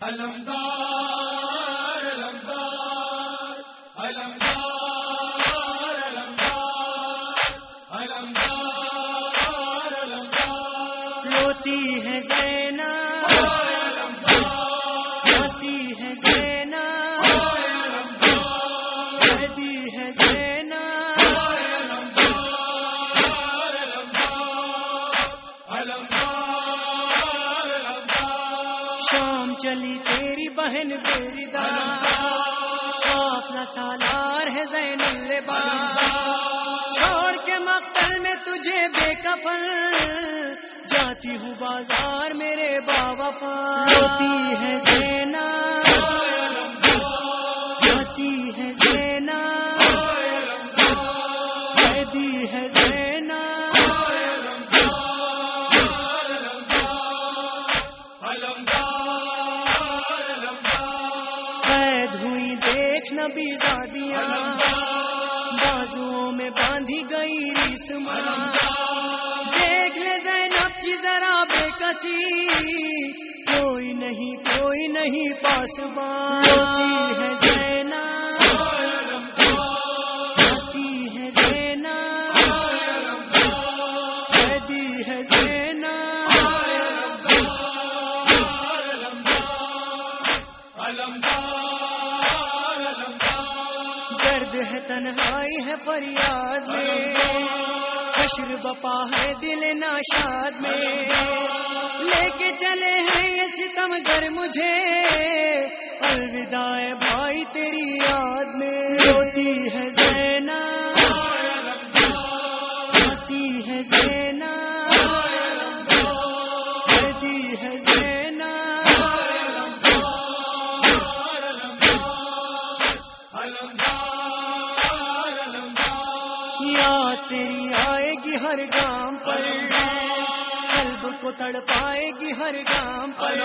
علمدار علمدار علمدار روتی ہے شام چلی تیری بہن، تیری قافلہ سالار ہے زین چھوڑ کے مقتل میں تجھے بے کفل جاتی ہوں بازار میرے بابا پاتی ہے زینا۔ ہے زینا۔ ہے زینا۔ دیکھ نبی بازو میں باندھی گئی ریسما دیکھ لے زینب کی ذرا بے کسی۔ کوئی نہیں کوئی نہیں پاسبان ہے تنہائی ہے فریاد میں۔ حشر بپا ہے دل ناشاد میں۔ لے کے چلے ہیں یہ ستم گر مجھے۔ الوداع بھائی تیری یاد میں۔ تیری آئے گی ہر گام پر۔ قلب کو تڑپائے گی ہر گام پر۔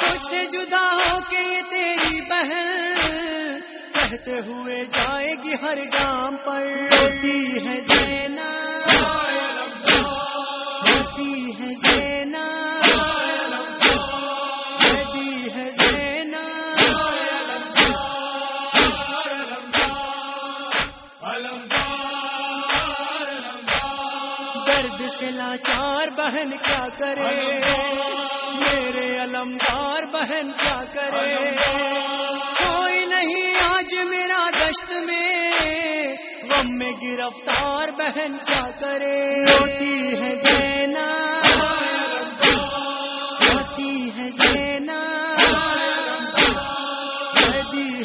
کچھ سے جدا ہو کے یہ تیری بہن۔ کہتے ہوئے جائے گی ہر گام پر۔ روتی ہے سے لاچار بہن کیا کرے؟ میرے علمدار بہن کیا کرے؟ کوئی نہیں آج میرا دشت میں، غم میں گرفتار بہن کیا کرے؟ روتی ہے زینا ہنسی ہے زینا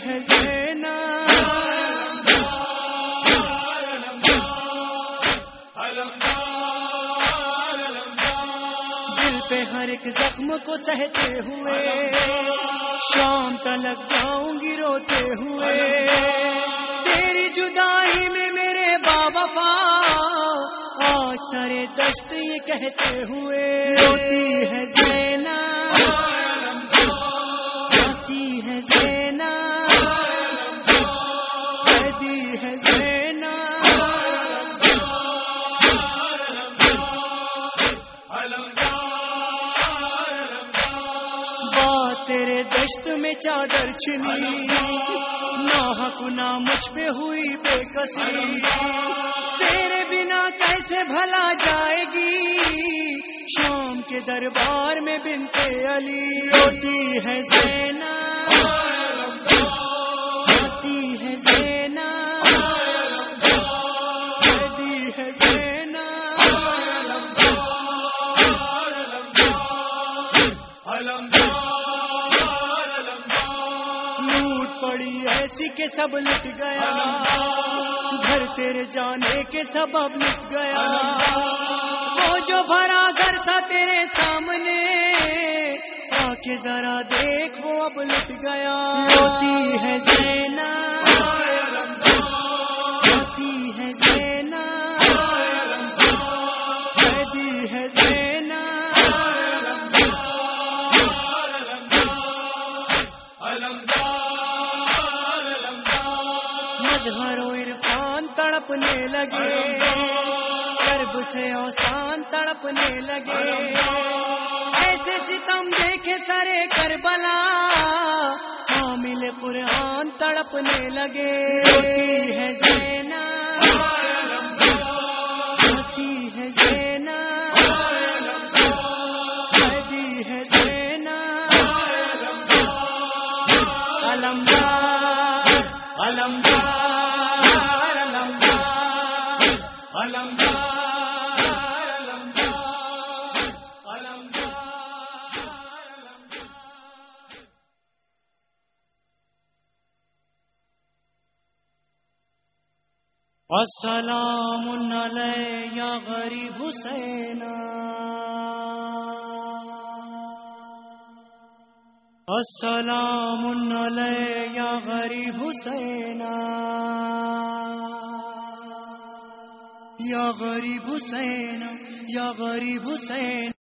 ہے زینا۔ پہ ہر ایک زخم کو سہتے ہوئے، شام تلک جاؤں گی، روتے ہوئے۔ تیری جدائی میں میرے بابا پا، آج سارے دشت یہ کہتے ہوئے، روتی ہے تیرے دشت میں چادر چنی نہ مجھ پہ ہوئی بے کسی تیرے بنا کیسے بھلا جائے گی؟ شام کے دربار میں بنتے علی۔ ہوتی ہے زینب۔ پڑی ایسی کہ سب لٹ گیا۔ گھر تیرے جانے کے سبب لٹ گیا۔ وہ جو بھرا گھر تھا تیرے سامنے آ کے ذرا دیکھ وہ اب لٹ گیا۔ ہوتی ہے زینا ہنسی ہے مظہر و عرفان تڑپنے لگے کرب سے اوسان تڑپنے لگے ایسے ستم دیکھے سرے کربلا حامل قرآن تڑپنے لگے ہے زینا ہے زینا ہے زینا علمدار علمدار السلام علیہ یا غریب حسین السلام علیہ یا غریب حسین یا غریب حسین یا غریب حسین